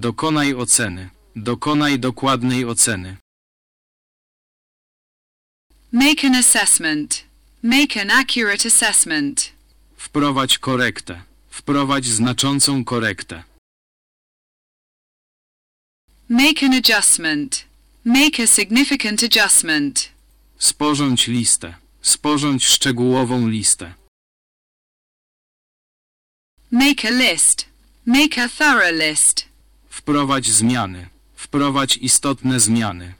Dokonaj oceny. Dokonaj dokładnej oceny. Make an assessment. Make an accurate assessment. Wprowadź korektę. Wprowadź znaczącą korektę. Make an adjustment. Make a significant adjustment. Sporządź listę. Sporządź szczegółową listę. Make a list. Make a thorough list. Wprowadź zmiany. Wprowadź istotne zmiany.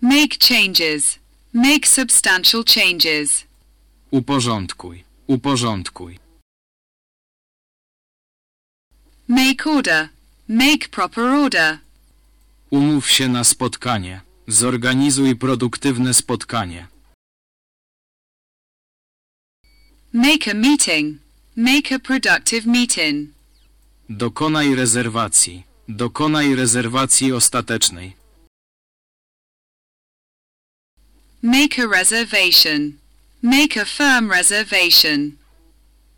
Make changes. Make substantial changes. Uporządkuj. Uporządkuj. Make order. Make proper order. Umów się na spotkanie. Zorganizuj produktywne spotkanie. Make a meeting. Make a productive meeting. Dokonaj rezerwacji. Dokonaj rezerwacji ostatecznej. Make a reservation. Make a firm reservation.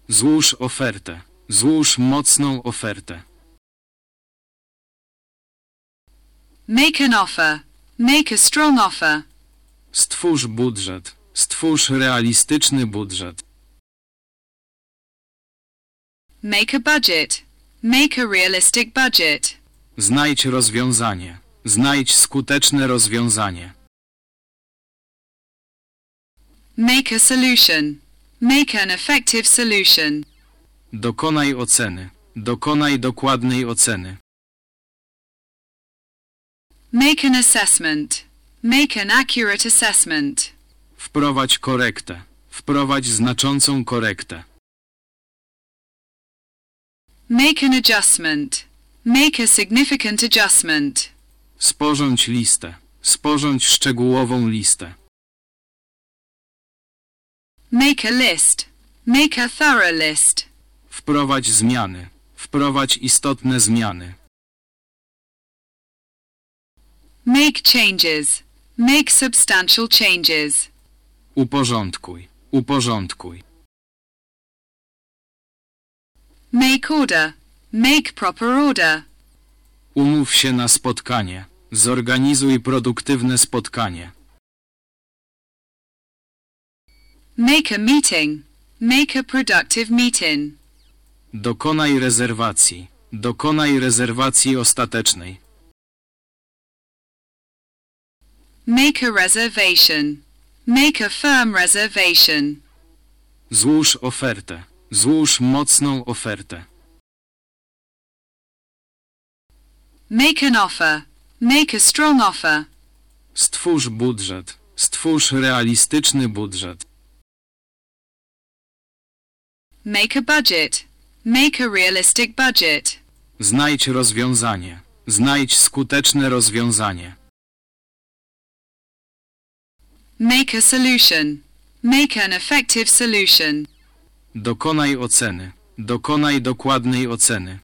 Złóż ofertę. Złóż mocną ofertę. Make an offer. Make a strong offer. Stwórz budżet. Stwórz realistyczny budżet. Make a budget. Make a realistic budget. Znajdź rozwiązanie. Znajdź skuteczne rozwiązanie. Make a solution. Make an effective solution. Dokonaj oceny. Dokonaj dokładnej oceny. Make an assessment. Make an accurate assessment. Wprowadź korektę. Wprowadź znaczącą korektę. Make an adjustment. Make a significant adjustment. Sporządź listę. Sporządź szczegółową listę. Make a list. Make a thorough list. Wprowadź zmiany. Wprowadź istotne zmiany. Make changes. Make substantial changes. Uporządkuj. Uporządkuj. Make order. Make proper order. Umów się na spotkanie. Zorganizuj produktywne spotkanie. Make a meeting. Make a productive meeting. Dokonaj rezerwacji. Dokonaj rezerwacji ostatecznej. Make a reservation. Make a firm reservation. Złóż ofertę. Złóż mocną ofertę. Make an offer. Make a strong offer. Stwórz budżet. Stwórz realistyczny budżet. Make a budget. Make a realistic budget. Znajdź rozwiązanie. Znajdź skuteczne rozwiązanie. Make a solution. Make an effective solution. Dokonaj oceny. Dokonaj dokładnej oceny.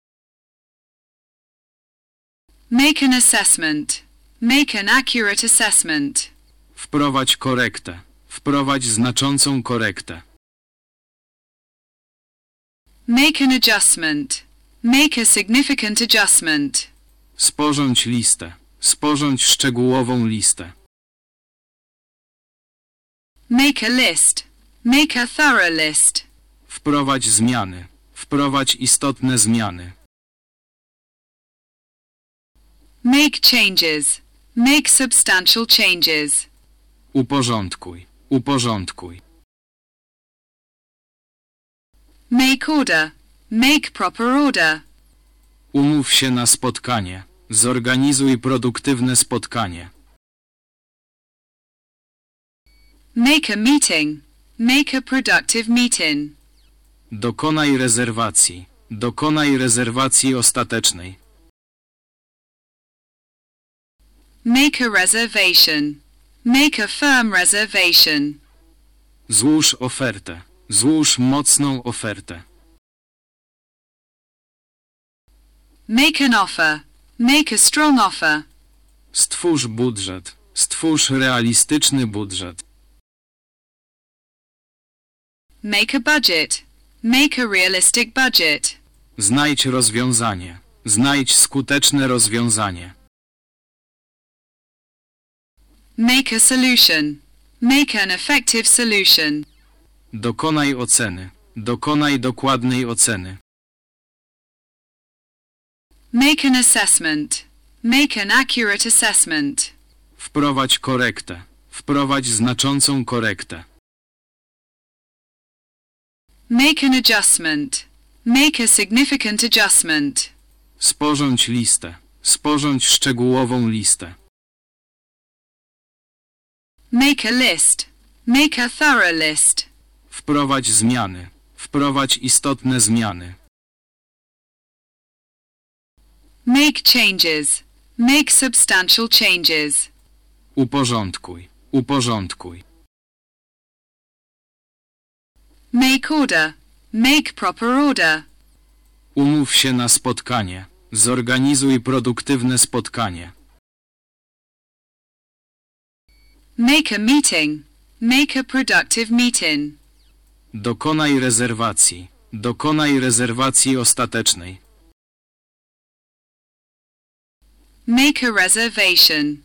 Make an assessment. Make an accurate assessment. Wprowadź korektę. Wprowadź znaczącą korektę. Make an adjustment. Make a significant adjustment. Sporządź listę. Sporządź szczegółową listę. Make a list. Make a thorough list. Wprowadź zmiany. Wprowadź istotne zmiany. Make changes. Make substantial changes. Uporządkuj. Uporządkuj. Make order. Make proper order. Umów się na spotkanie. Zorganizuj produktywne spotkanie. Make a meeting. Make a productive meeting. Dokonaj rezerwacji. Dokonaj rezerwacji ostatecznej. Make a reservation. Make a firm reservation. Złóż ofertę. Złóż mocną ofertę. Make an offer. Make a strong offer. Stwórz budżet. Stwórz realistyczny budżet. Make a budget. Make a realistic budget. Znajdź rozwiązanie. Znajdź skuteczne rozwiązanie. Make a solution. Make an effective solution. Dokonaj oceny. Dokonaj dokładnej oceny. Make an assessment. Make an accurate assessment. Wprowadź korektę. Wprowadź znaczącą korektę. Make an adjustment. Make a significant adjustment. Sporządź listę. Sporządź szczegółową listę. Make a list. Make a thorough list. Wprowadź zmiany. Wprowadź istotne zmiany. Make changes. Make substantial changes. Uporządkuj. Uporządkuj. Make order. Make proper order. Umów się na spotkanie. Zorganizuj produktywne spotkanie. Make a meeting. Make a productive meeting. Dokonaj rezerwacji. Dokonaj rezerwacji ostatecznej. Make a reservation.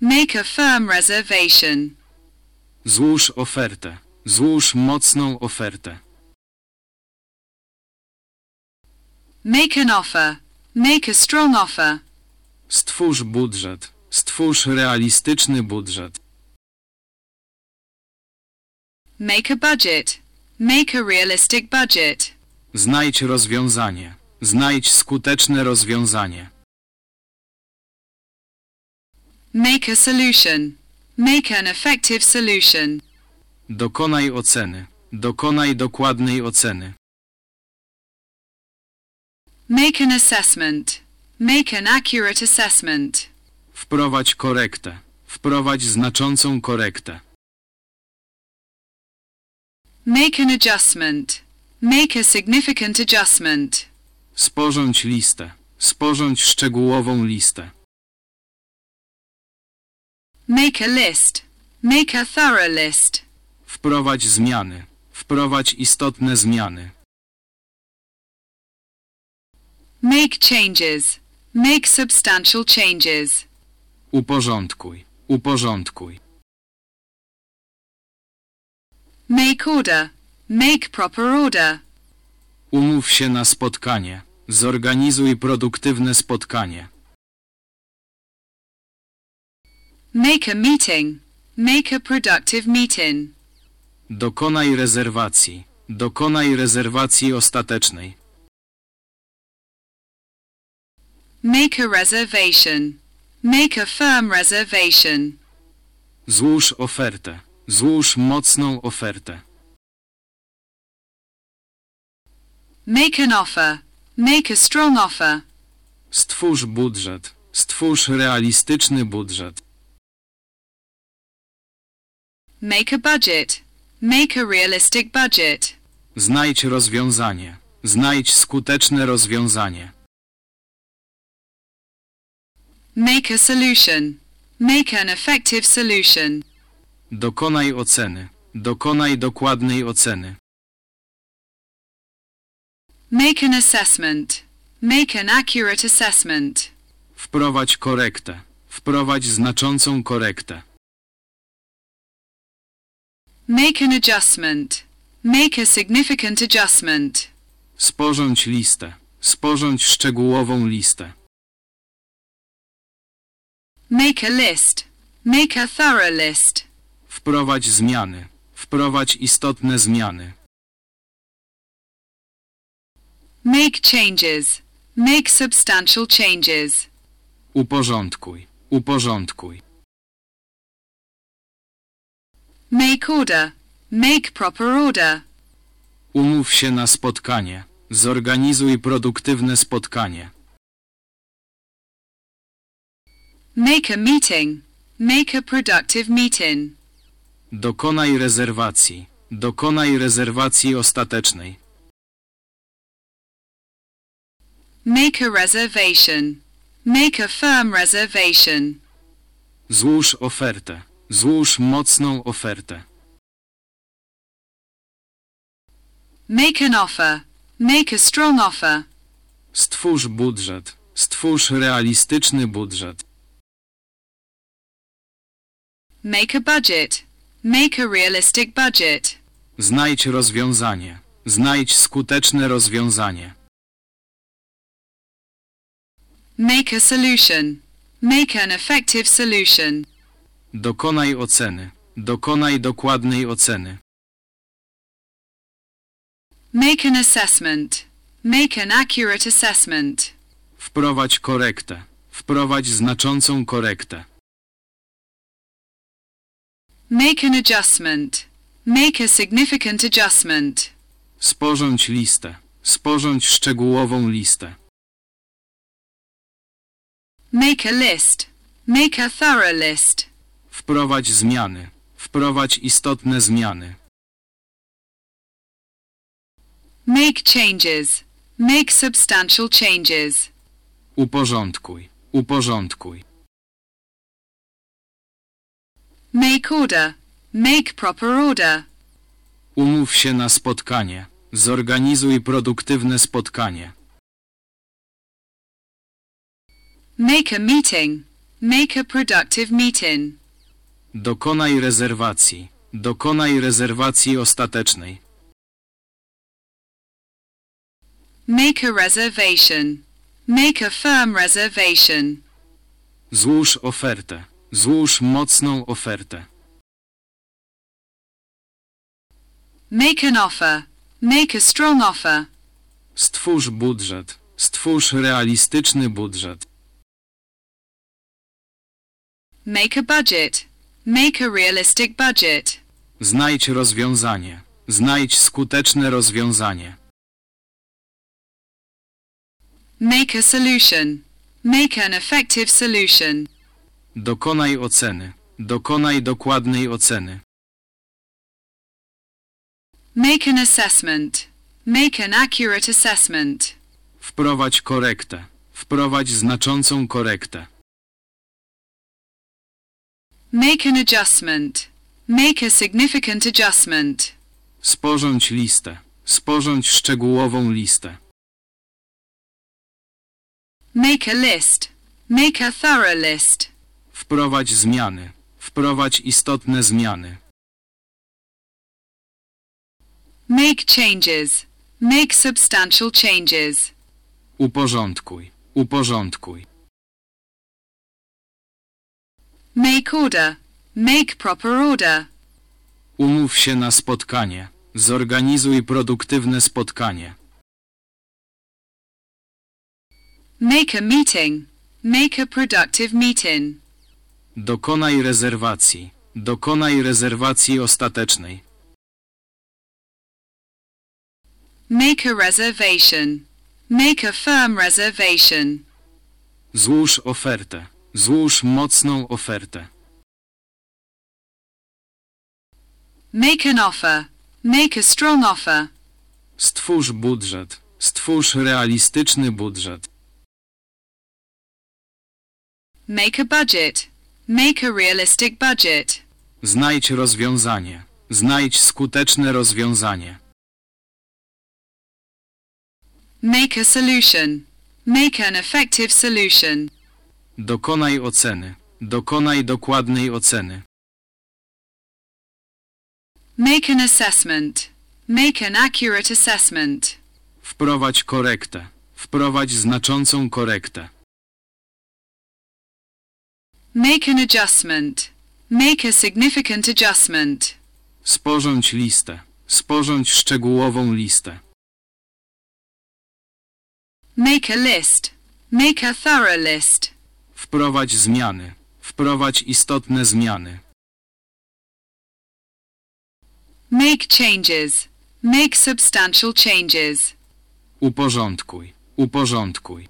Make a firm reservation. Złóż ofertę. Złóż mocną ofertę. Make an offer. Make a strong offer. Stwórz budżet. Stwórz realistyczny budżet. Make a budget. Make a realistic budget. Znajdź rozwiązanie. Znajdź skuteczne rozwiązanie. Make a solution. Make an effective solution. Dokonaj oceny. Dokonaj dokładnej oceny. Make an assessment. Make an accurate assessment. Wprowadź korektę. Wprowadź znaczącą korektę. Make an adjustment. Make a significant adjustment. Sporządź listę. Sporządź szczegółową listę. Make a list. Make a thorough list. Wprowadź zmiany. Wprowadź istotne zmiany. Make changes. Make substantial changes. Uporządkuj. Uporządkuj. Make order. Make proper order. Umów się na spotkanie. Zorganizuj produktywne spotkanie. Make a meeting. Make a productive meeting. Dokonaj rezerwacji. Dokonaj rezerwacji ostatecznej. Make a reservation. Make a firm reservation. Złóż ofertę. Złóż mocną ofertę. Make an offer. Make a strong offer. Stwórz budżet. Stwórz realistyczny budżet. Make a budget. Make a realistic budget. Znajdź rozwiązanie. Znajdź skuteczne rozwiązanie. Make a solution. Make an effective solution. Dokonaj oceny. Dokonaj dokładnej oceny. Make an assessment. Make an accurate assessment. Wprowadź korektę. Wprowadź znaczącą korektę. Make an adjustment. Make a significant adjustment. Sporządź listę. Sporządź szczegółową listę. Make a list. Make a thorough list. Wprowadź zmiany. Wprowadź istotne zmiany. Make changes. Make substantial changes. Uporządkuj. Uporządkuj. Make order. Make proper order. Umów się na spotkanie. Zorganizuj produktywne spotkanie. Make a meeting. Make a productive meeting. Dokonaj rezerwacji. Dokonaj rezerwacji ostatecznej. Make a reservation. Make a firm reservation. Złóż ofertę. Złóż mocną ofertę. Make an offer. Make a strong offer. Stwórz budżet. Stwórz realistyczny budżet. Make a budget. Make a realistic budget. Znajdź rozwiązanie. Znajdź skuteczne rozwiązanie. Make a solution. Make an effective solution. Dokonaj oceny. Dokonaj dokładnej oceny. Make an assessment. Make an accurate assessment. Wprowadź korektę. Wprowadź znaczącą korektę. Make an adjustment. Make a significant adjustment. Sporządź listę. Sporządź szczegółową listę. Make a list. Make a thorough list. Wprowadź zmiany. Wprowadź istotne zmiany. Make changes. Make substantial changes. Uporządkuj. Uporządkuj. Make order. Make proper order. Umów się na spotkanie. Zorganizuj produktywne spotkanie. Make a meeting. Make a productive meeting. Dokonaj rezerwacji. Dokonaj rezerwacji ostatecznej. Make a reservation. Make a firm reservation. Złóż ofertę. Złóż mocną ofertę. Make an offer. Make a strong offer. Stwórz budżet. Stwórz realistyczny budżet. Make a budget. Make a realistic budget. Znajdź rozwiązanie. Znajdź skuteczne rozwiązanie. Make a solution. Make an effective solution. Dokonaj oceny. Dokonaj dokładnej oceny. Make an assessment. Make an accurate assessment. Wprowadź korektę. Wprowadź znaczącą korektę. Make an adjustment. Make a significant adjustment. Sporządź listę. Sporządź szczegółową listę. Make a list. Make a thorough list. Wprowadź zmiany. Wprowadź istotne zmiany. Make changes. Make substantial changes. Uporządkuj. Uporządkuj. Make order. Make proper order. Umów się na spotkanie. Zorganizuj produktywne spotkanie. Make a meeting. Make a productive meeting. Dokonaj rezerwacji. Dokonaj rezerwacji ostatecznej. Make a reservation. Make a firm reservation. Złóż ofertę. Złóż mocną ofertę. Make an offer. Make a strong offer. Stwórz budżet. Stwórz realistyczny budżet. Make a budget. Make a realistic budget. Znajdź rozwiązanie. Znajdź skuteczne rozwiązanie. Make a solution. Make an effective solution. Dokonaj oceny. Dokonaj dokładnej oceny. Make an assessment. Make an accurate assessment. Wprowadź korektę. Wprowadź znaczącą korektę. Make an adjustment. Make a significant adjustment. Sporządź listę. Sporządź szczegółową listę. Make a list. Make a thorough list. Wprowadź zmiany. Wprowadź istotne zmiany. Make changes. Make substantial changes. Uporządkuj. Uporządkuj.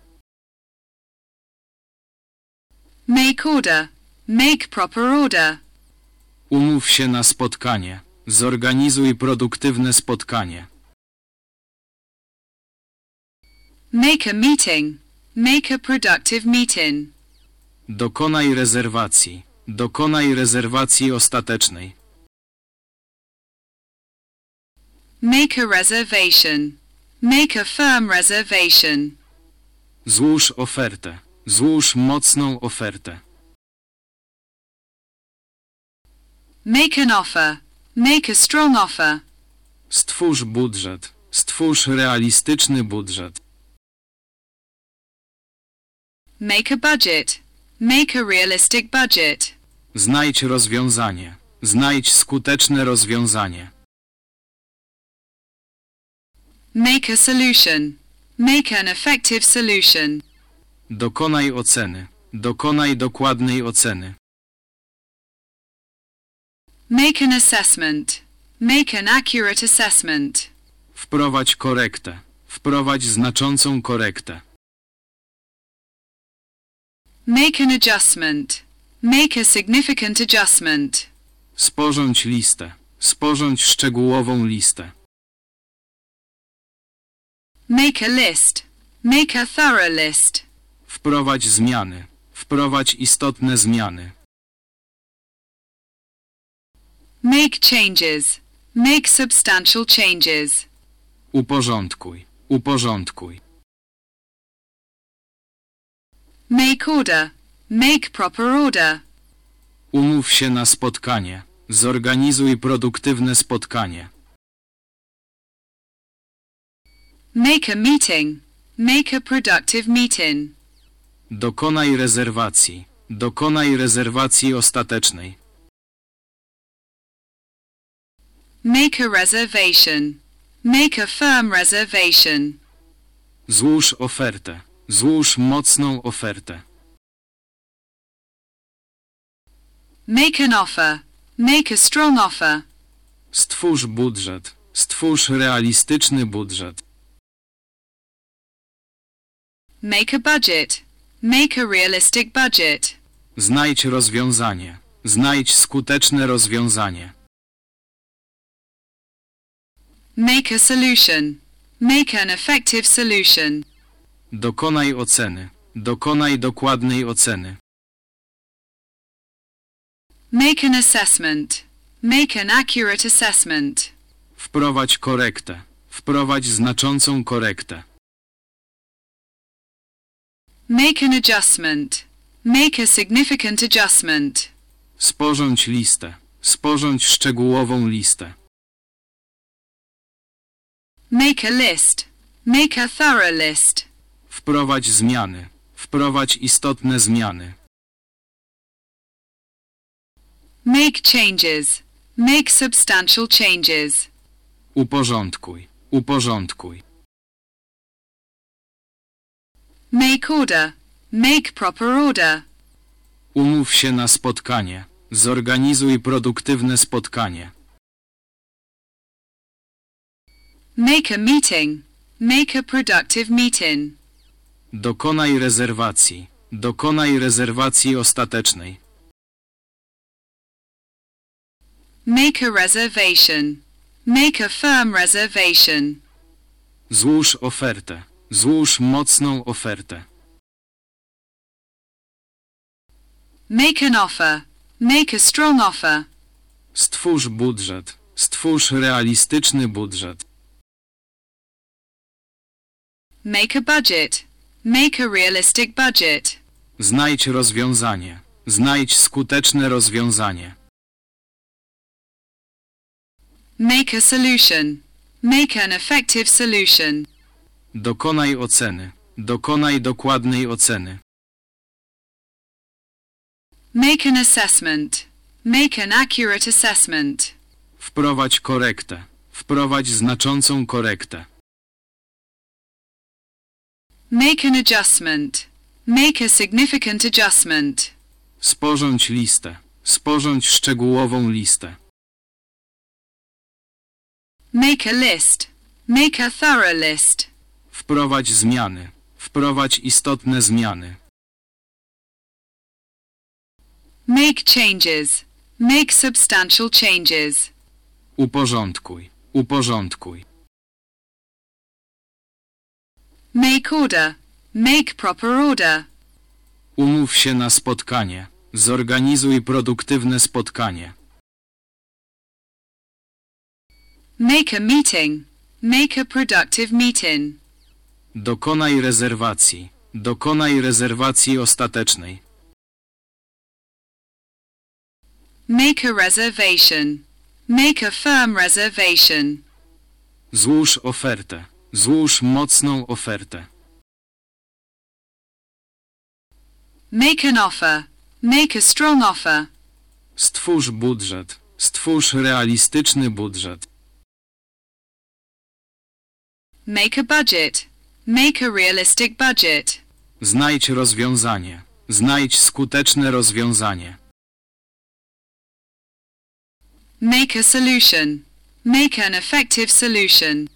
Make order. Make proper order. Umów się na spotkanie. Zorganizuj produktywne spotkanie. Make a meeting. Make a productive meeting. Dokonaj rezerwacji. Dokonaj rezerwacji ostatecznej. Make a reservation. Make a firm reservation. Złóż ofertę. Złóż mocną ofertę. Make an offer. Make a strong offer. Stwórz budżet. Stwórz realistyczny budżet. Make a budget. Make a realistic budget. Znajdź rozwiązanie. Znajdź skuteczne rozwiązanie. Make a solution. Make an effective solution. Dokonaj oceny. Dokonaj dokładnej oceny. Make an assessment. Make an accurate assessment. Wprowadź korektę. Wprowadź znaczącą korektę. Make an adjustment. Make a significant adjustment. Sporządź listę. Sporządź szczegółową listę. Make a list. Make a thorough list. Wprowadź zmiany. Wprowadź istotne zmiany. Make changes. Make substantial changes. Uporządkuj. Uporządkuj. Make order. Make proper order. Umów się na spotkanie. Zorganizuj produktywne spotkanie. Make a meeting. Make a productive meeting. Dokonaj rezerwacji. Dokonaj rezerwacji ostatecznej. Make a reservation. Make a firm reservation. Złóż ofertę. Złóż mocną ofertę. Make an offer. Make a strong offer. Stwórz budżet. Stwórz realistyczny budżet. Make a budget. Make a realistic budget. Znajdź rozwiązanie. Znajdź skuteczne rozwiązanie. Make a solution. Make an effective solution. Dokonaj oceny. Dokonaj dokładnej oceny. Make an assessment. Make an accurate assessment. Wprowadź korektę. Wprowadź znaczącą korektę. Make an adjustment. Make a significant adjustment. Sporządź listę. Sporządź szczegółową listę. Make a list. Make a thorough list. Wprowadź zmiany. Wprowadź istotne zmiany. Make changes. Make substantial changes. Uporządkuj. Uporządkuj. Make order. Make proper order. Umów się na spotkanie. Zorganizuj produktywne spotkanie. Make a meeting. Make a productive meeting. Dokonaj rezerwacji. Dokonaj rezerwacji ostatecznej. Make a reservation. Make a firm reservation. Złóż ofertę. Złóż mocną ofertę. Make an offer. Make a strong offer. Stwórz budżet. Stwórz realistyczny budżet. Make a budget. Make a realistic budget. Znajdź rozwiązanie. Znajdź skuteczne rozwiązanie. Make a solution. Make an effective solution. Dokonaj oceny. Dokonaj dokładnej oceny. Make an assessment. Make an accurate assessment. Wprowadź korektę. Wprowadź znaczącą korektę. Make an adjustment. Make a significant adjustment. Sporządź listę. Sporządź szczegółową listę. Make a list. Make a thorough list. Wprowadź zmiany. Wprowadź istotne zmiany. Make changes. Make substantial changes. Uporządkuj. Uporządkuj. Make order. Make proper order. Umów się na spotkanie. Zorganizuj produktywne spotkanie. Make a meeting. Make a productive meeting. Dokonaj rezerwacji. Dokonaj rezerwacji ostatecznej. Make a reservation. Make a firm reservation. Złóż ofertę. Złóż mocną ofertę. Make an offer. Make a strong offer. Stwórz budżet. Stwórz realistyczny budżet. Make a budget. Make a realistic budget. Znajdź rozwiązanie. Znajdź skuteczne rozwiązanie. Make a solution. Make an effective solution.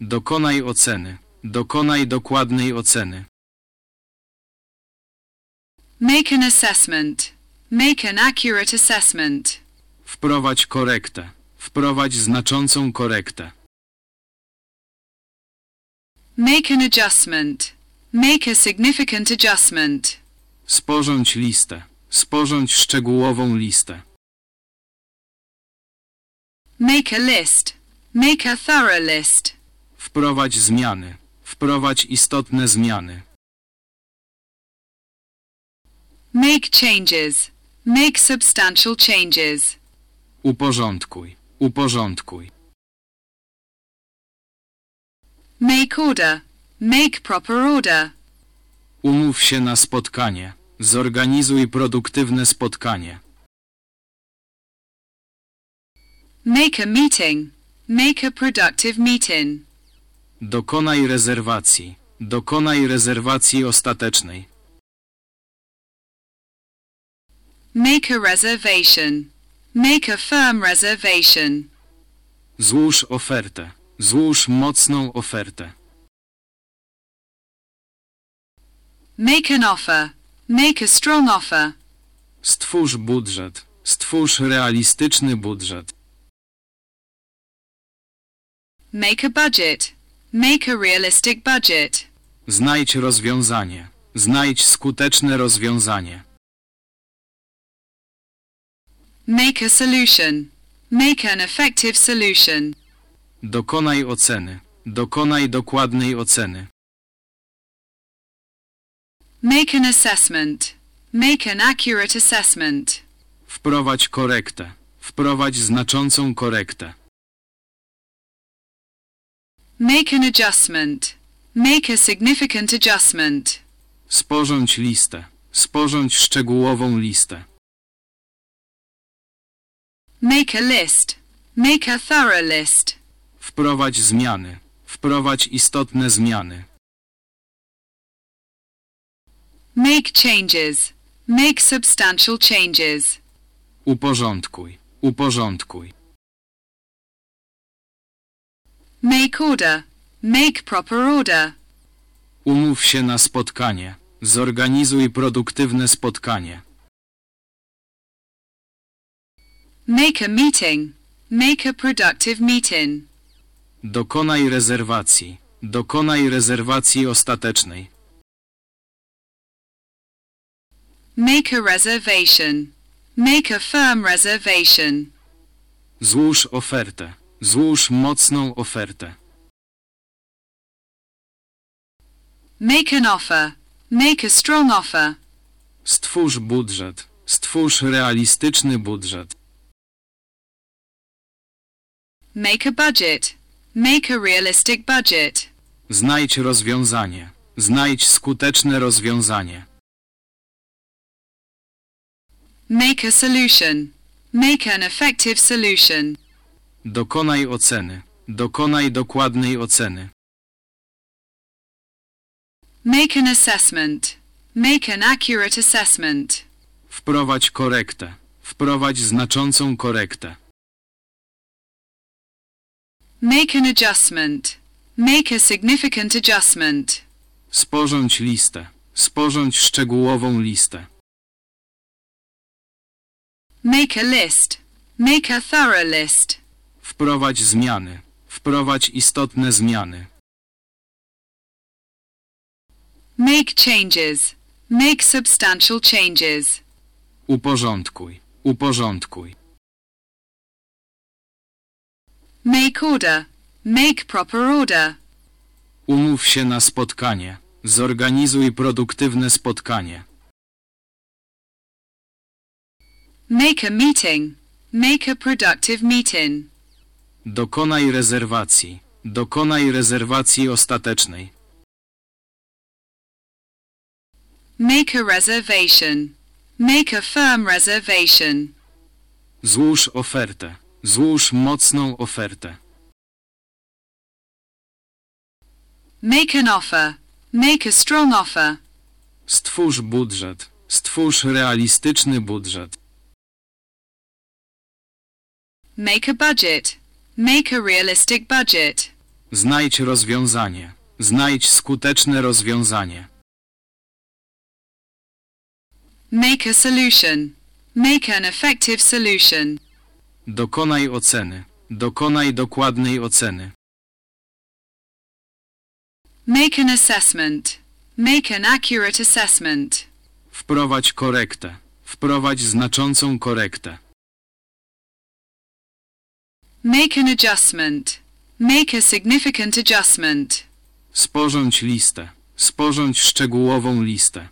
Dokonaj oceny. Dokonaj dokładnej oceny. Make an assessment. Make an accurate assessment. Wprowadź korektę. Wprowadź znaczącą korektę. Make an adjustment. Make a significant adjustment. Sporządź listę. Sporządź szczegółową listę. Make a list. Make a thorough list. Wprowadź zmiany. Wprowadź istotne zmiany. Make changes. Make substantial changes. Uporządkuj. Uporządkuj. Make order. Make proper order. Umów się na spotkanie. Zorganizuj produktywne spotkanie. Make a meeting. Make a productive meeting. Dokonaj rezerwacji. Dokonaj rezerwacji ostatecznej. Make a reservation. Make a firm reservation. Złóż ofertę. Złóż mocną ofertę. Make an offer. Make a strong offer. Stwórz budżet. Stwórz realistyczny budżet. Make a budget. Make a realistic budget. Znajdź rozwiązanie. Znajdź skuteczne rozwiązanie. Make a solution. Make an effective solution. Dokonaj oceny. Dokonaj dokładnej oceny. Make an assessment. Make an accurate assessment. Wprowadź korektę. Wprowadź znaczącą korektę. Make an adjustment. Make a significant adjustment. Sporządź listę. Sporządź szczegółową listę. Make a list. Make a thorough list. Wprowadź zmiany. Wprowadź istotne zmiany. Make changes. Make substantial changes. Uporządkuj. Uporządkuj. Make order. Make proper order. Umów się na spotkanie. Zorganizuj produktywne spotkanie. Make a meeting. Make a productive meeting. Dokonaj rezerwacji. Dokonaj rezerwacji ostatecznej. Make a reservation. Make a firm reservation. Złóż ofertę. Złóż mocną ofertę. Make an offer. Make a strong offer. Stwórz budżet. Stwórz realistyczny budżet. Make a budget. Make a realistic budget. Znajdź rozwiązanie. Znajdź skuteczne rozwiązanie. Make a solution. Make an effective solution. Dokonaj oceny. Dokonaj dokładnej oceny. Make an assessment. Make an accurate assessment. Wprowadź korektę. Wprowadź znaczącą korektę. Make an adjustment. Make a significant adjustment. Sporządź listę. Sporządź szczegółową listę. Make a list. Make a thorough list. Wprowadź zmiany. Wprowadź istotne zmiany. Make changes. Make substantial changes. Uporządkuj. Uporządkuj. Make order. Make proper order. Umów się na spotkanie. Zorganizuj produktywne spotkanie. Make a meeting. Make a productive meeting. Dokonaj rezerwacji. Dokonaj rezerwacji ostatecznej. Make a reservation. Make a firm reservation. Złóż ofertę. Złóż mocną ofertę. Make an offer. Make a strong offer. Stwórz budżet. Stwórz realistyczny budżet. Make a budget. Make a realistic budget. Znajdź rozwiązanie. Znajdź skuteczne rozwiązanie. Make a solution. Make an effective solution. Dokonaj oceny. Dokonaj dokładnej oceny. Make an assessment. Make an accurate assessment. Wprowadź korektę. Wprowadź znaczącą korektę. Make an adjustment. Make a significant adjustment. Sporządź listę. Sporządź szczegółową listę.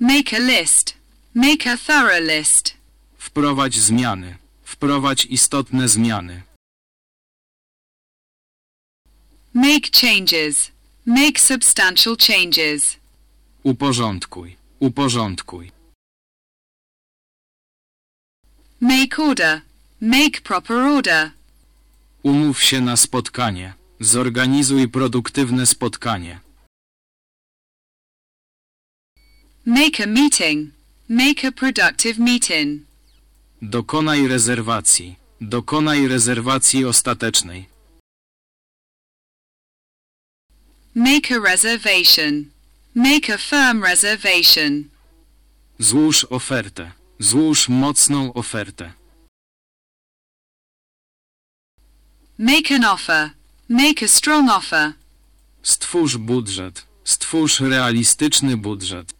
Make a list. Make a thorough list. Wprowadź zmiany. Wprowadź istotne zmiany. Make changes. Make substantial changes. Uporządkuj. Uporządkuj. Make order. Make proper order. Umów się na spotkanie. Zorganizuj produktywne spotkanie. Make a meeting. Make a productive meeting. Dokonaj rezerwacji. Dokonaj rezerwacji ostatecznej. Make a reservation. Make a firm reservation. Złóż ofertę. Złóż mocną ofertę. Make an offer. Make a strong offer. Stwórz budżet. Stwórz realistyczny budżet.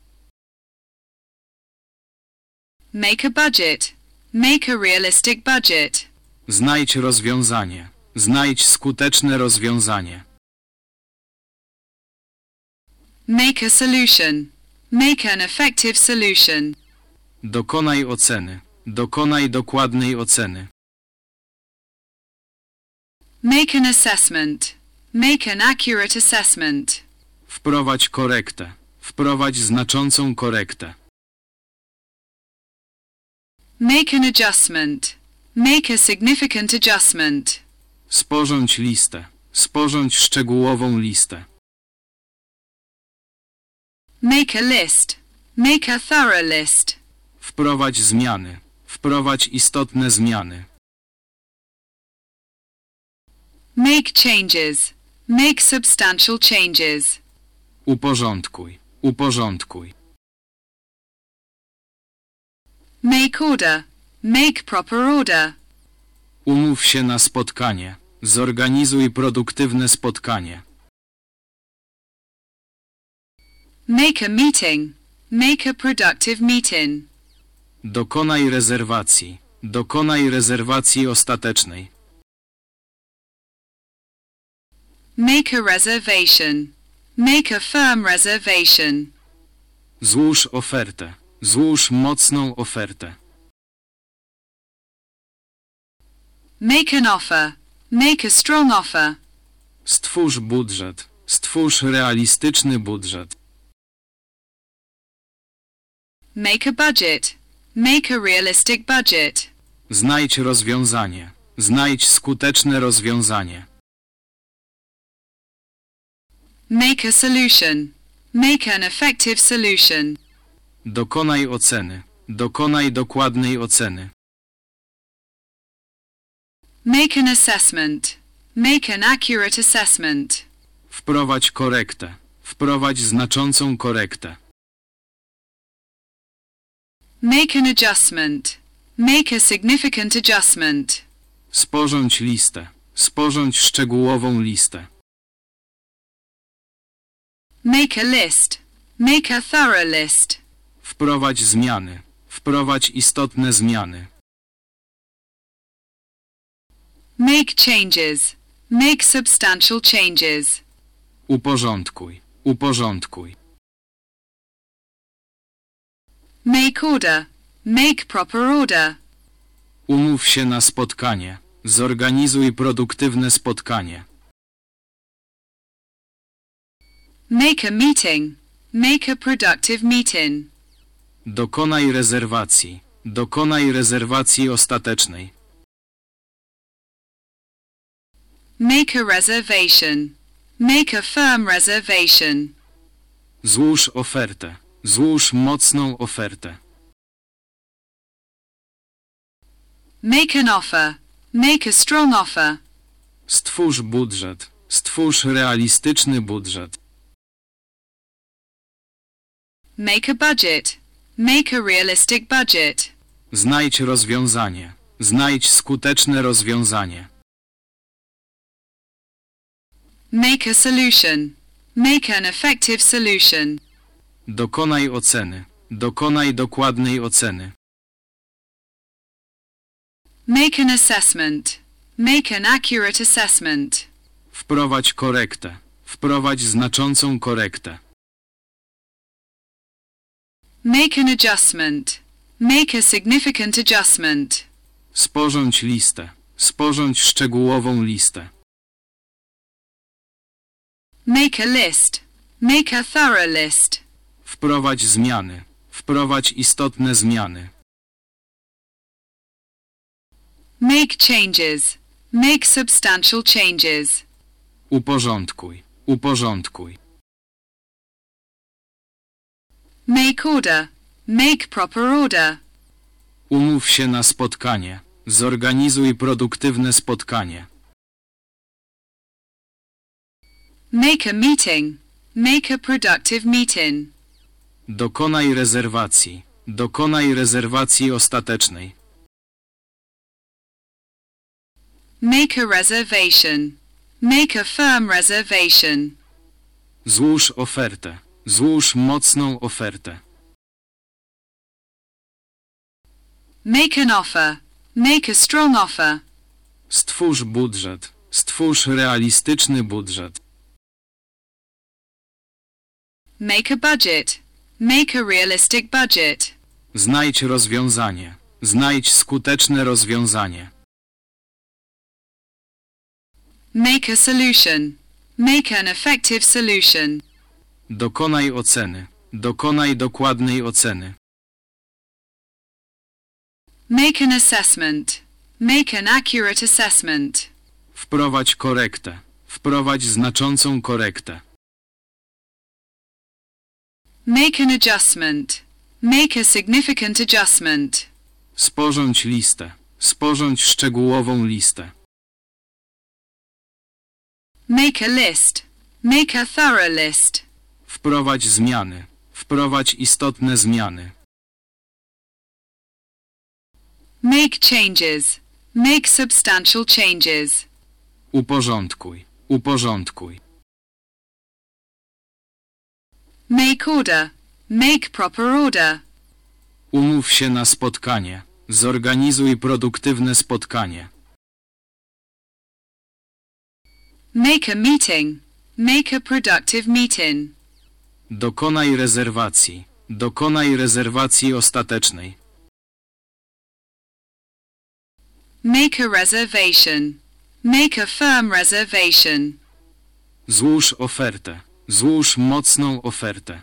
Make a budget. Make a realistic budget. Znajdź rozwiązanie. Znajdź skuteczne rozwiązanie. Make a solution. Make an effective solution. Dokonaj oceny. Dokonaj dokładnej oceny. Make an assessment. Make an accurate assessment. Wprowadź korektę. Wprowadź znaczącą korektę. Make an adjustment. Make a significant adjustment. Sporządź listę. Sporządź szczegółową listę. Make a list. Make a thorough list. Wprowadź zmiany. Wprowadź istotne zmiany. Make changes. Make substantial changes. Uporządkuj. Uporządkuj. Make order. Make proper order. Umów się na spotkanie. Zorganizuj produktywne spotkanie. Make a meeting. Make a productive meeting. Dokonaj rezerwacji. Dokonaj rezerwacji ostatecznej. Make a reservation. Make a firm reservation. Złóż ofertę. Złóż mocną ofertę. Make an offer. Make a strong offer. Stwórz budżet. Stwórz realistyczny budżet. Make a budget. Make a realistic budget. Znajdź rozwiązanie. Znajdź skuteczne rozwiązanie. Make a solution. Make an effective solution. Dokonaj oceny. Dokonaj dokładnej oceny. Make an assessment. Make an accurate assessment. Wprowadź korektę. Wprowadź znaczącą korektę. Make an adjustment. Make a significant adjustment. Sporządź listę. Sporządź szczegółową listę. Make a list. Make a thorough list. Wprowadź zmiany. Wprowadź istotne zmiany. Make changes. Make substantial changes. Uporządkuj. Uporządkuj. Make order. Make proper order. Umów się na spotkanie. Zorganizuj produktywne spotkanie. Make a meeting. Make a productive meeting. Dokonaj rezerwacji. Dokonaj rezerwacji ostatecznej. Make a reservation. Make a firm reservation. Złóż ofertę. Złóż mocną ofertę. Make an offer. Make a strong offer. Stwórz budżet. Stwórz realistyczny budżet. Make a budget. Make a realistic budget. Znajdź rozwiązanie. Znajdź skuteczne rozwiązanie. Make a solution. Make an effective solution. Dokonaj oceny. Dokonaj dokładnej oceny. Make an assessment. Make an accurate assessment. Wprowadź korektę. Wprowadź znaczącą korektę. Make an adjustment. Make a significant adjustment. Sporządź listę. Sporządź szczegółową listę. Make a list. Make a thorough list. Wprowadź zmiany. Wprowadź istotne zmiany. Make changes. Make substantial changes. Uporządkuj. Uporządkuj. Make order. Make proper order. Umów się na spotkanie. Zorganizuj produktywne spotkanie. Make a meeting. Make a productive meeting. Dokonaj rezerwacji. Dokonaj rezerwacji ostatecznej. Make a reservation. Make a firm reservation. Złóż ofertę. Złóż mocną ofertę. Make an offer. Make a strong offer. Stwórz budżet. Stwórz realistyczny budżet. Make a budget. Make a realistic budget. Znajdź rozwiązanie. Znajdź skuteczne rozwiązanie. Make a solution. Make an effective solution. Dokonaj oceny. Dokonaj dokładnej oceny. Make an assessment. Make an accurate assessment. Wprowadź korektę. Wprowadź znaczącą korektę. Make an adjustment. Make a significant adjustment. Sporządź listę. Sporządź szczegółową listę. Make a list. Make a thorough list. Wprowadź zmiany. Wprowadź istotne zmiany. Make changes. Make substantial changes. Uporządkuj. Uporządkuj. Make order. Make proper order. Umów się na spotkanie. Zorganizuj produktywne spotkanie. Make a meeting. Make a productive meeting. Dokonaj rezerwacji. Dokonaj rezerwacji ostatecznej. Make a reservation. Make a firm reservation. Złóż ofertę. Złóż mocną ofertę.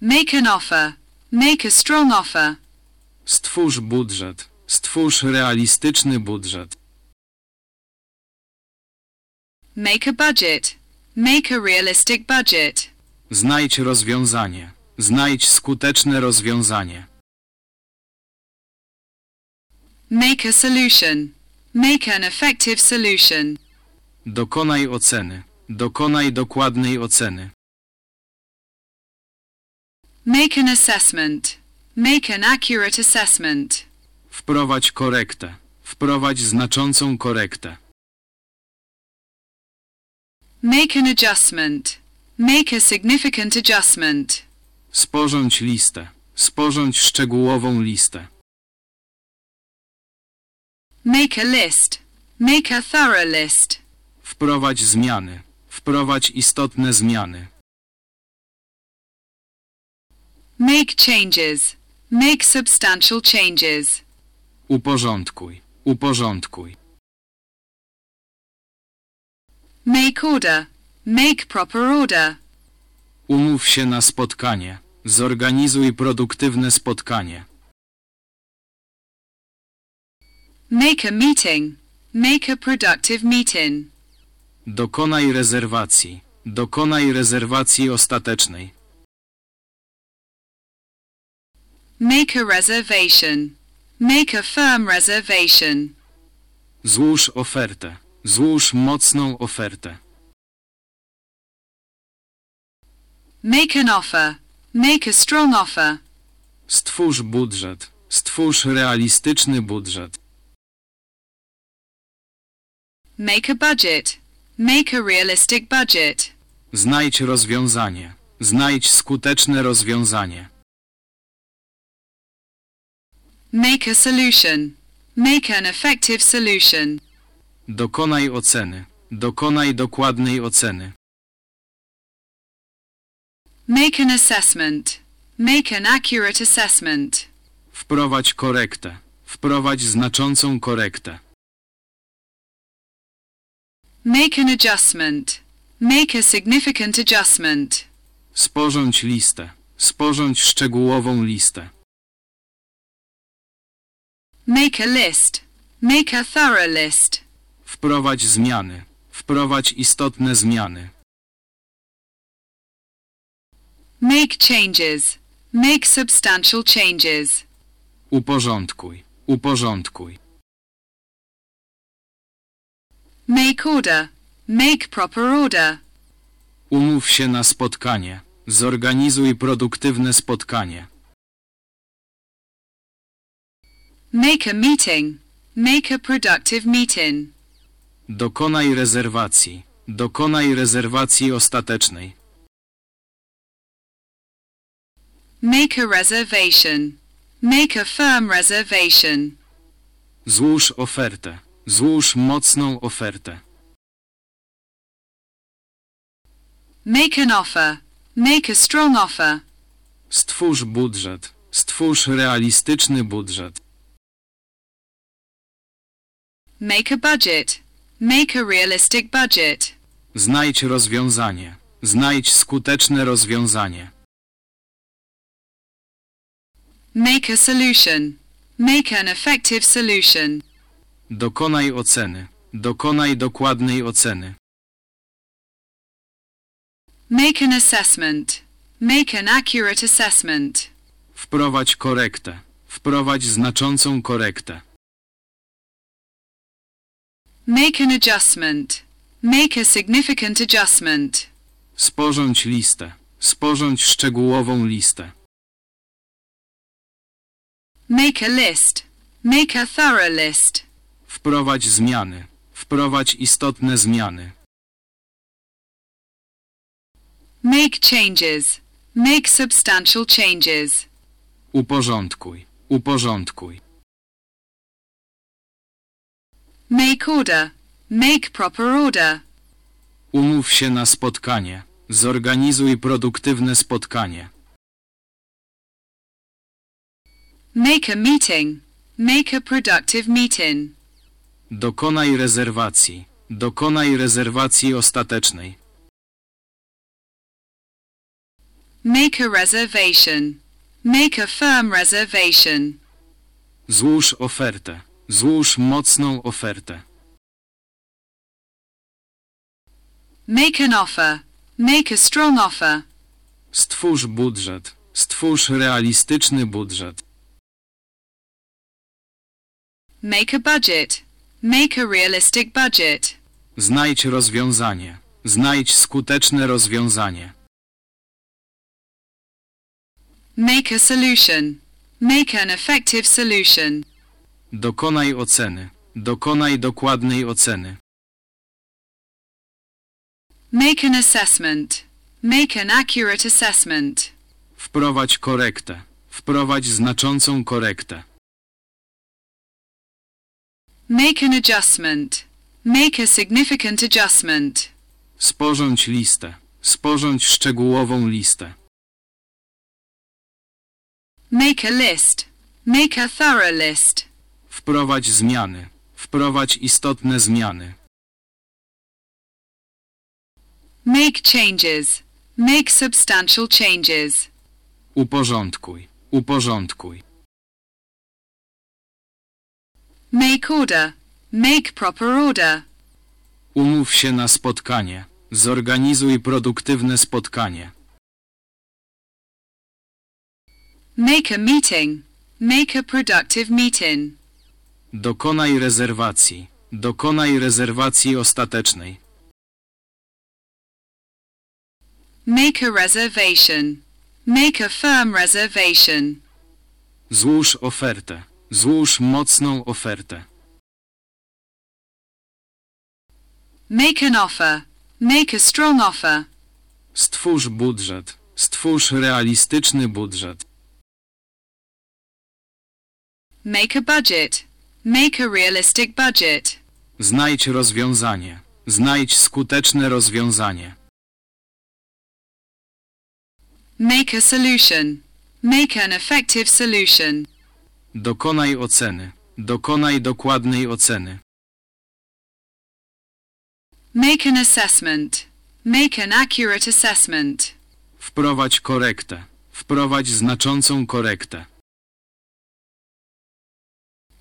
Make an offer. Make a strong offer. Stwórz budżet. Stwórz realistyczny budżet. Make a budget. Make a realistic budget. Znajdź rozwiązanie. Znajdź skuteczne rozwiązanie. Make a solution. Make an effective solution. Dokonaj oceny. Dokonaj dokładnej oceny. Make an assessment. Make an accurate assessment. Wprowadź korektę. Wprowadź znaczącą korektę. Make an adjustment. Make a significant adjustment. Sporządź listę. Sporządź szczegółową listę. Make a list. Make a thorough list. Wprowadź zmiany. Wprowadź istotne zmiany. Make changes. Make substantial changes. Uporządkuj. Uporządkuj. Make order. Make proper order. Umów się na spotkanie. Zorganizuj produktywne spotkanie. Make a meeting. Make a productive meeting. Dokonaj rezerwacji. Dokonaj rezerwacji ostatecznej. Make a reservation. Make a firm reservation. Złóż ofertę. Złóż mocną ofertę. Make an offer. Make a strong offer. Stwórz budżet. Stwórz realistyczny budżet. Make a budget. Make a realistic budget. Znajdź rozwiązanie. Znajdź skuteczne rozwiązanie. Make a solution. Make an effective solution. Dokonaj oceny. Dokonaj dokładnej oceny. Make an assessment. Make an accurate assessment. Wprowadź korektę. Wprowadź znaczącą korektę. Make an adjustment. Make a significant adjustment. Sporządź listę. Sporządź szczegółową listę. Make a list. Make a thorough list. Wprowadź zmiany. Wprowadź istotne zmiany. Make changes. Make substantial changes. Uporządkuj. Uporządkuj. Make order. Make proper order. Umów się na spotkanie. Zorganizuj produktywne spotkanie. Make a meeting. Make a productive meeting. Dokonaj rezerwacji. Dokonaj rezerwacji ostatecznej. Make a reservation. Make a firm reservation. Złóż ofertę. Złóż mocną ofertę. Make an offer. Make a strong offer. Stwórz budżet. Stwórz realistyczny budżet. Make a budget. Make a realistic budget. Znajdź rozwiązanie. Znajdź skuteczne rozwiązanie. Make a solution. Make an effective solution. Dokonaj oceny. Dokonaj dokładnej oceny. Make an assessment. Make an accurate assessment. Wprowadź korektę. Wprowadź znaczącą korektę. Make an adjustment. Make a significant adjustment. Sporządź listę. Sporządź szczegółową listę. Make a list. Make a thorough list. Wprowadź zmiany. Wprowadź istotne zmiany. Make changes. Make substantial changes. Uporządkuj. Uporządkuj. Make order. Make proper order. Umów się na spotkanie. Zorganizuj produktywne spotkanie. Make a meeting. Make a productive meeting. Dokonaj rezerwacji. Dokonaj rezerwacji ostatecznej. Make a reservation. Make a firm reservation. Złóż ofertę. Złóż mocną ofertę. Make an offer. Make a strong offer. Stwórz budżet. Stwórz realistyczny budżet. Make a budget. Make a realistic budget. Znajdź rozwiązanie. Znajdź skuteczne rozwiązanie. Make a solution. Make an effective solution. Dokonaj oceny. Dokonaj dokładnej oceny. Make an assessment. Make an accurate assessment. Wprowadź korektę. Wprowadź znaczącą korektę. Make an adjustment. Make a significant adjustment. Sporządź listę. Sporządź szczegółową listę. Make a list. Make a thorough list. Wprowadź zmiany. Wprowadź istotne zmiany. Make changes. Make substantial changes. Uporządkuj. Uporządkuj. Make order. Make proper order. Umów się na spotkanie. Zorganizuj produktywne spotkanie. Make a meeting. Make a productive meeting. Dokonaj rezerwacji. Dokonaj rezerwacji ostatecznej. Make a reservation. Make a firm reservation. Złóż ofertę. Złóż mocną ofertę. Make an offer. Make a strong offer. Stwórz budżet. Stwórz realistyczny budżet. Make a budget. Make a realistic budget. Znajdź rozwiązanie. Znajdź skuteczne rozwiązanie. Make a solution. Make an effective solution. Dokonaj oceny. Dokonaj dokładnej oceny. Make an assessment. Make an accurate assessment. Wprowadź korektę. Wprowadź znaczącą korektę.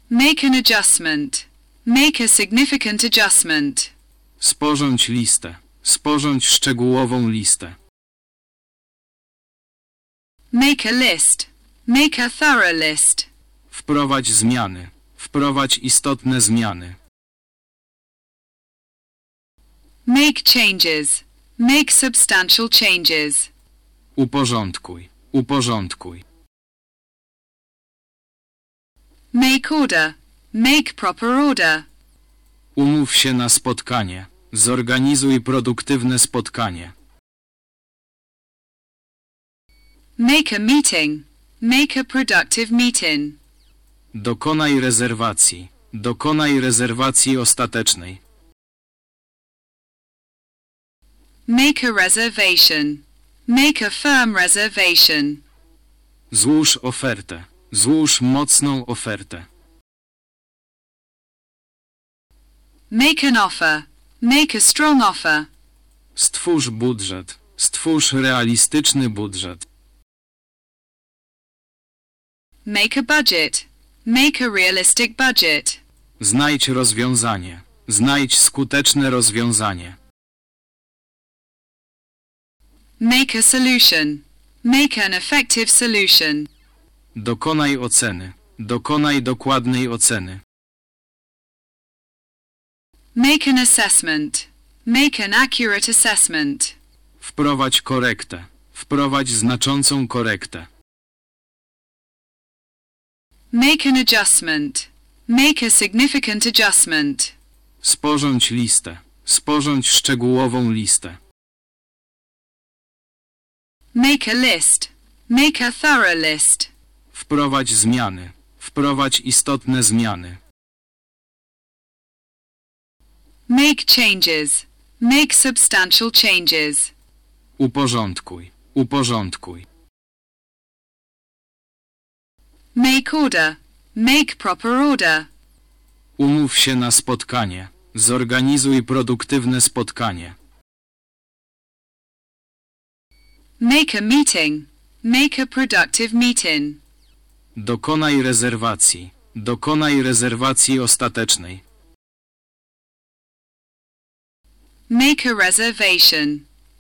Make an adjustment. Make a significant adjustment. Sporządź listę. Sporządź szczegółową listę. Make a list. Make a thorough list. Wprowadź zmiany. Wprowadź istotne zmiany. Make changes. Make substantial changes. Uporządkuj. Uporządkuj. Make order. Make proper order. Umów się na spotkanie. Zorganizuj produktywne spotkanie. Make a meeting. Make a productive meeting. Dokonaj rezerwacji. Dokonaj rezerwacji ostatecznej. Make a reservation. Make a firm reservation. Złóż ofertę. Złóż mocną ofertę. Make an offer. Make a strong offer. Stwórz budżet. Stwórz realistyczny budżet. Make a budget. Make a realistic budget. Znajdź rozwiązanie. Znajdź skuteczne rozwiązanie. Make a solution. Make an effective solution. Dokonaj oceny. Dokonaj dokładnej oceny. Make an assessment. Make an accurate assessment. Wprowadź korektę. Wprowadź znaczącą korektę. Make an adjustment. Make a significant adjustment. Sporządź listę. Sporządź szczegółową listę. Make a list. Make a thorough list. Wprowadź zmiany. Wprowadź istotne zmiany. Make changes. Make substantial changes. Uporządkuj. Uporządkuj. Make order. Make proper order. Umów się na spotkanie. Zorganizuj produktywne spotkanie. Make a meeting. Make a productive meeting. Dokonaj rezerwacji. Dokonaj rezerwacji ostatecznej. Make a reservation.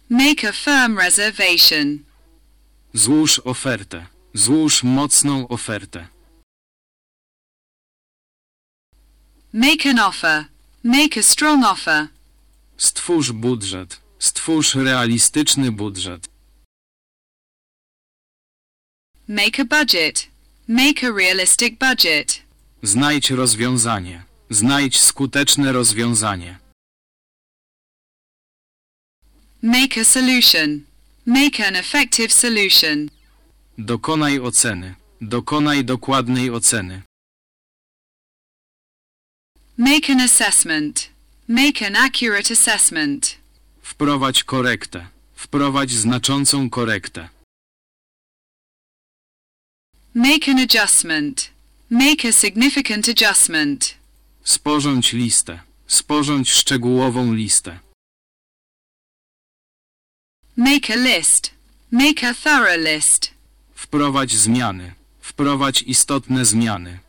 Make a firm reservation. Złóż ofertę. Złóż mocną ofertę. Make an offer. Make a strong offer. Stwórz budżet. Stwórz realistyczny budżet. Make a budget. Make a realistic budget. Znajdź rozwiązanie. Znajdź skuteczne rozwiązanie. Make a solution. Make an effective solution. Dokonaj oceny. Dokonaj dokładnej oceny. Make an assessment. Make an accurate assessment. Wprowadź korektę. Wprowadź znaczącą korektę. Make an adjustment. Make a significant adjustment. Sporządź listę. Sporządź szczegółową listę. Make a list. Make a thorough list. Wprowadź zmiany. Wprowadź istotne zmiany.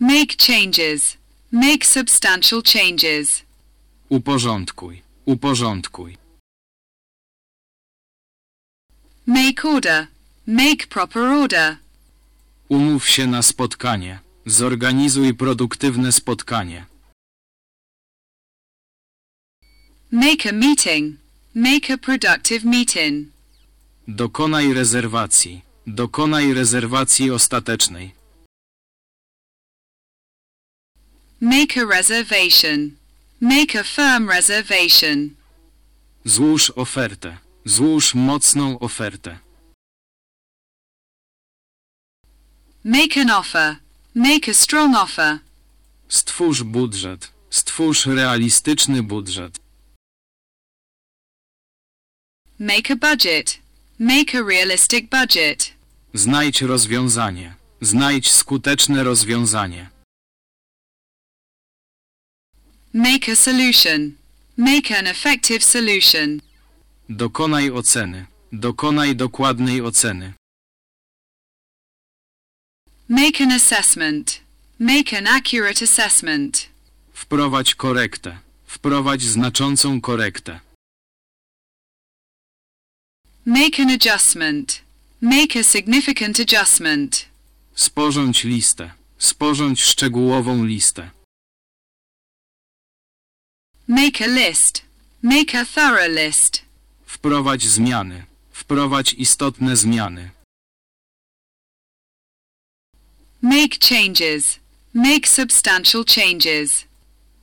Make changes. Make substantial changes. Uporządkuj. Uporządkuj. Make order. Make proper order. Umów się na spotkanie. Zorganizuj produktywne spotkanie. Make a meeting. Make a productive meeting. Dokonaj rezerwacji. Dokonaj rezerwacji ostatecznej. Make a reservation. Make a firm reservation. Złóż ofertę. Złóż mocną ofertę. Make an offer. Make a strong offer. Stwórz budżet. Stwórz realistyczny budżet. Make a budget. Make a realistic budget. Znajdź rozwiązanie. Znajdź skuteczne rozwiązanie. Make a solution. Make an effective solution. Dokonaj oceny. Dokonaj dokładnej oceny. Make an assessment. Make an accurate assessment. Wprowadź korektę. Wprowadź znaczącą korektę. Make an adjustment. Make a significant adjustment. Sporządź listę. Sporządź szczegółową listę. Make a list. Make a thorough list. Wprowadź zmiany. Wprowadź istotne zmiany. Make changes. Make substantial changes.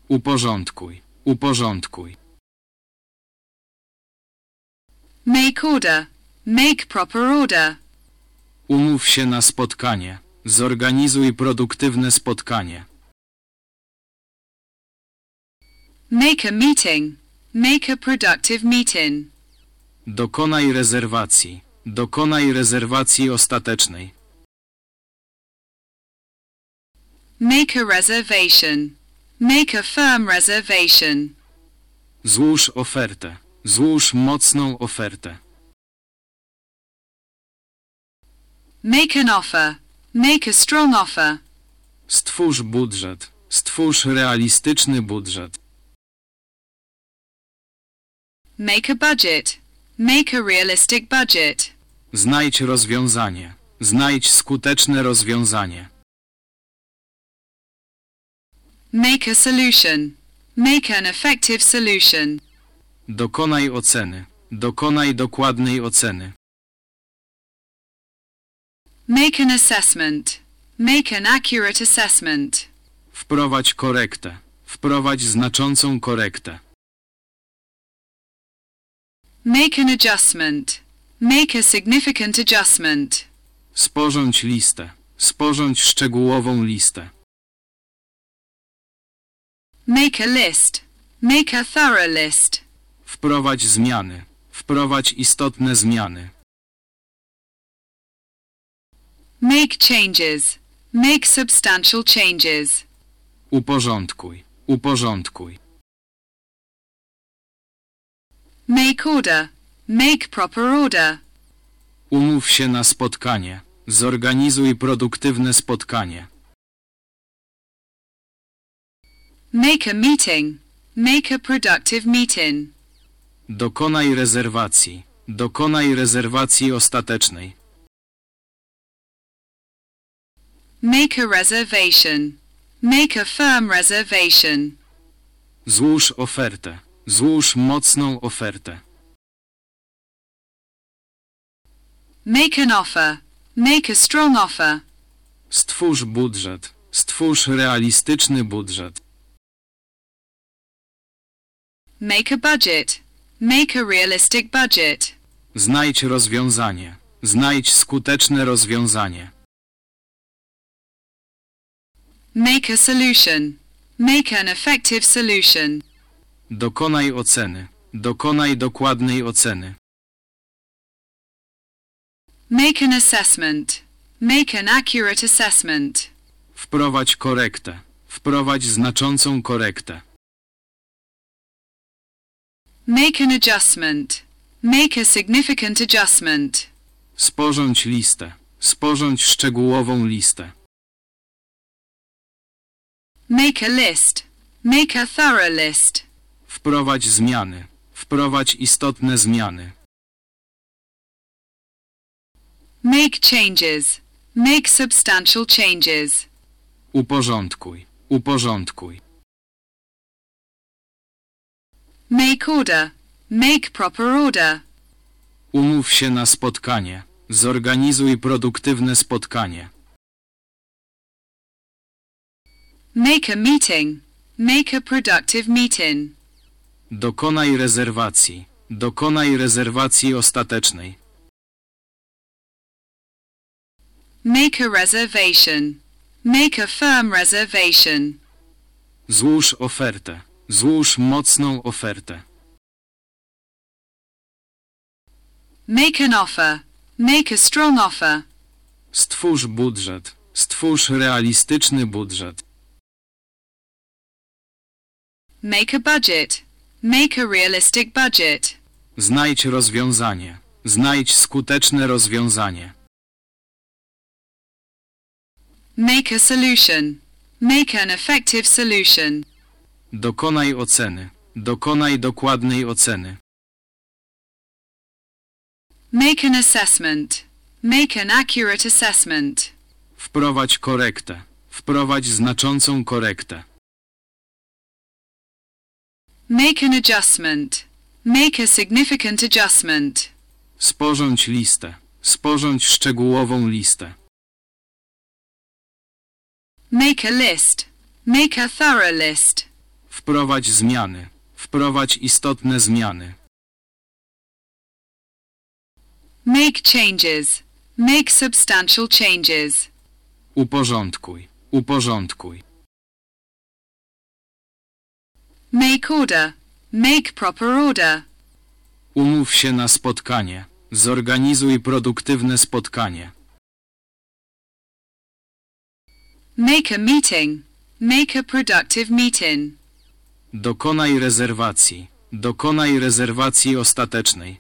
Uporządkuj. Uporządkuj. Make order. Make proper order. Umów się na spotkanie. Zorganizuj produktywne spotkanie. Make a meeting. Make a productive meeting. Dokonaj rezerwacji. Dokonaj rezerwacji ostatecznej. Make a reservation. Make a firm reservation. Złóż ofertę. Złóż mocną ofertę. Make an offer. Make a strong offer. Stwórz budżet. Stwórz realistyczny budżet. Make a budget. Make a realistic budget. Znajdź rozwiązanie. Znajdź skuteczne rozwiązanie. Make a solution. Make an effective solution. Dokonaj oceny. Dokonaj dokładnej oceny. Make an assessment. Make an accurate assessment. Wprowadź korektę. Wprowadź znaczącą korektę. Make an adjustment. Make a significant adjustment. Sporządź listę. Sporządź szczegółową listę. Make a list. Make a thorough list. Wprowadź zmiany. Wprowadź istotne zmiany. Make changes. Make substantial changes. Uporządkuj. Uporządkuj. Make order. Make proper order. Umów się na spotkanie. Zorganizuj produktywne spotkanie. Make a meeting. Make a productive meeting. Dokonaj rezerwacji. Dokonaj rezerwacji ostatecznej. Make a reservation. Make a firm reservation. Złóż ofertę. Złóż mocną ofertę. Make an offer. Make a strong offer. Stwórz budżet. Stwórz realistyczny budżet. Make a budget. Make a realistic budget. Znajdź rozwiązanie. Znajdź skuteczne rozwiązanie. Make a solution. Make an effective solution. Dokonaj oceny. Dokonaj dokładnej oceny. Make an assessment. Make an accurate assessment. Wprowadź korektę. Wprowadź znaczącą korektę. Make an adjustment. Make a significant adjustment. Sporządź listę. Sporządź szczegółową listę. Make a list. Make a thorough list. Wprowadź zmiany. Wprowadź istotne zmiany. Make changes. Make substantial changes. Uporządkuj. Uporządkuj. Make order. Make proper order. Umów się na spotkanie. Zorganizuj produktywne spotkanie. Make a meeting. Make a productive meeting. Dokonaj rezerwacji. Dokonaj rezerwacji ostatecznej. Make a reservation. Make a firm reservation. Złóż ofertę. Złóż mocną ofertę. Make an offer. Make a strong offer. Stwórz budżet. Stwórz realistyczny budżet. Make a budget. Make a realistic budget. Znajdź rozwiązanie. Znajdź skuteczne rozwiązanie. Make a solution. Make an effective solution. Dokonaj oceny. Dokonaj dokładnej oceny. Make an assessment. Make an accurate assessment. Wprowadź korektę. Wprowadź znaczącą korektę. Make an adjustment. Make a significant adjustment. Sporządź listę. Sporządź szczegółową listę. Make a list. Make a thorough list. Wprowadź zmiany. Wprowadź istotne zmiany. Make changes. Make substantial changes. Uporządkuj. Uporządkuj. Make order. Make proper order. Umów się na spotkanie. Zorganizuj produktywne spotkanie. Make a meeting. Make a productive meeting. Dokonaj rezerwacji. Dokonaj rezerwacji ostatecznej.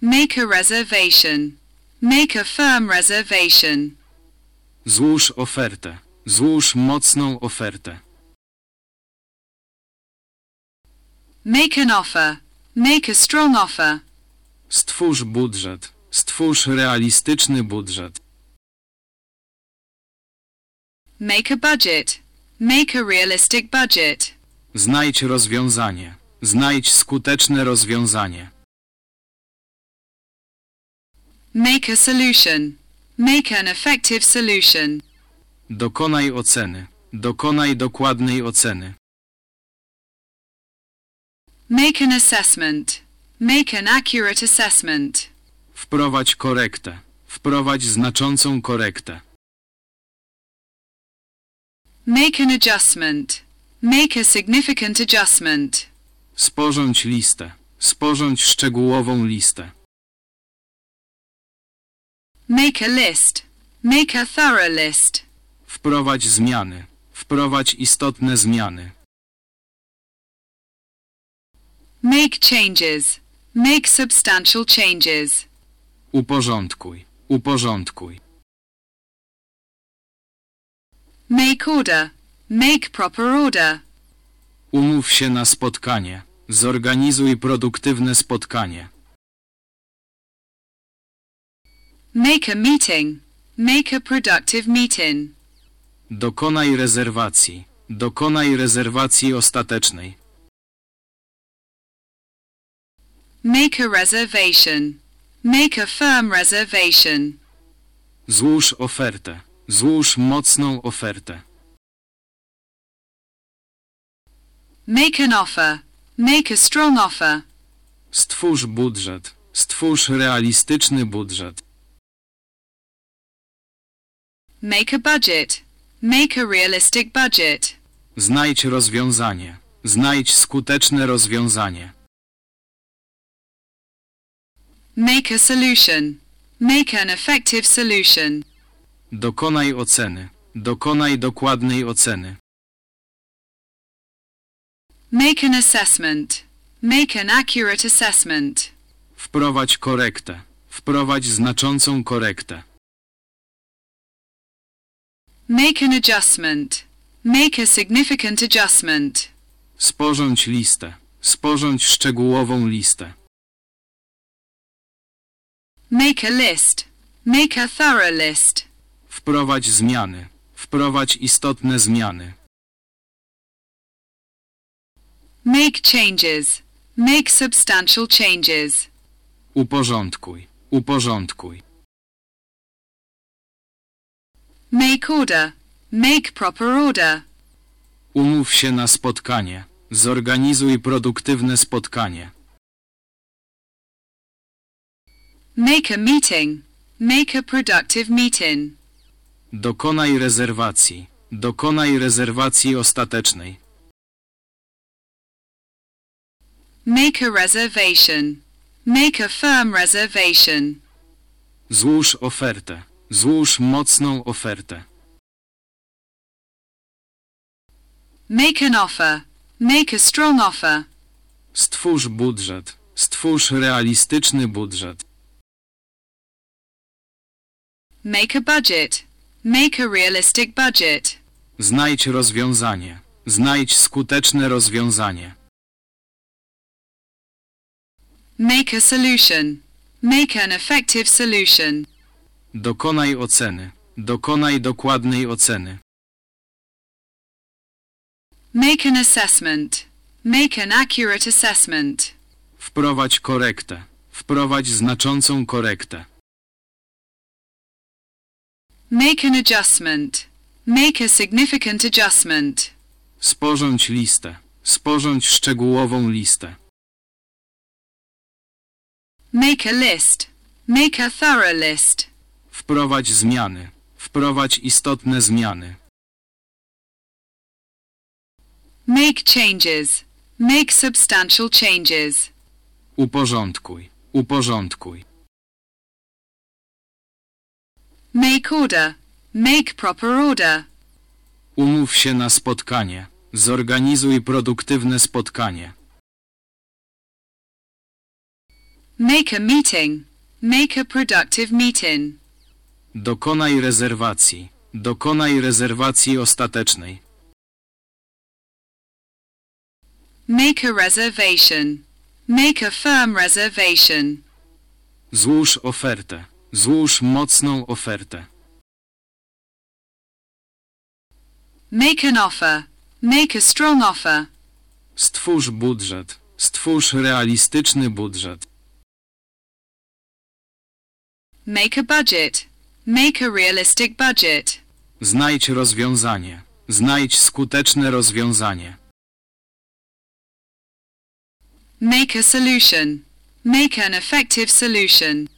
Make a reservation. Make a firm reservation. Złóż ofertę. Złóż mocną ofertę. Make an offer. Make a strong offer. Stwórz budżet. Stwórz realistyczny budżet. Make a budget. Make a realistic budget. Znajdź rozwiązanie. Znajdź skuteczne rozwiązanie. Make a solution. Make an effective solution. Dokonaj oceny. Dokonaj dokładnej oceny. Make an assessment. Make an accurate assessment. Wprowadź korektę. Wprowadź znaczącą korektę. Make an adjustment. Make a significant adjustment. Sporządź listę. Sporządź szczegółową listę. Make a list. Make a thorough list. Wprowadź zmiany. Wprowadź istotne zmiany. Make changes. Make substantial changes. Uporządkuj. Uporządkuj. Make order. Make proper order. Umów się na spotkanie. Zorganizuj produktywne spotkanie. Make a meeting. Make a productive meeting. Dokonaj rezerwacji. Dokonaj rezerwacji ostatecznej. Make a reservation. Make a firm reservation. Złóż ofertę. Złóż mocną ofertę. Make an offer. Make a strong offer. Stwórz budżet. Stwórz realistyczny budżet. Make a budget. Make a realistic budget. Znajdź rozwiązanie. Znajdź skuteczne rozwiązanie. Make a solution. Make an effective solution. Dokonaj oceny. Dokonaj dokładnej oceny. Make an assessment. Make an accurate assessment. Wprowadź korektę. Wprowadź znaczącą korektę. Make an adjustment. Make a significant adjustment. Sporządź listę. Sporządź szczegółową listę. Make a list. Make a thorough list. Wprowadź zmiany. Wprowadź istotne zmiany. Make changes. Make substantial changes. Uporządkuj. Uporządkuj. Make order. Make proper order. Umów się na spotkanie. Zorganizuj produktywne spotkanie. Make a meeting. Make a productive meeting. Dokonaj rezerwacji. Dokonaj rezerwacji ostatecznej. Make a reservation. Make a firm reservation. Złóż ofertę. Złóż mocną ofertę. Make an offer. Make a strong offer. Stwórz budżet. Stwórz realistyczny budżet. Make a budget. Make a realistic budget. Znajdź rozwiązanie. Znajdź skuteczne rozwiązanie. Make a solution. Make an effective solution. Dokonaj oceny. Dokonaj dokładnej oceny. Make an assessment. Make an accurate assessment. Wprowadź korektę. Wprowadź znaczącą korektę. Make an adjustment. Make a significant adjustment. Sporządź listę. Sporządź szczegółową listę. Make a list. Make a thorough list. Wprowadź zmiany. Wprowadź istotne zmiany. Make changes. Make substantial changes. Uporządkuj. Uporządkuj. Make order. Make proper order. Umów się na spotkanie. Zorganizuj produktywne spotkanie. Make a meeting. Make a productive meeting. Dokonaj rezerwacji. Dokonaj rezerwacji ostatecznej. Make a reservation. Make a firm reservation. Złóż ofertę. Złóż mocną ofertę. Make an offer. Make a strong offer. Stwórz budżet. Stwórz realistyczny budżet. Make a budget. Make a realistic budget. Znajdź rozwiązanie. Znajdź skuteczne rozwiązanie. Make a solution. Make an effective solution.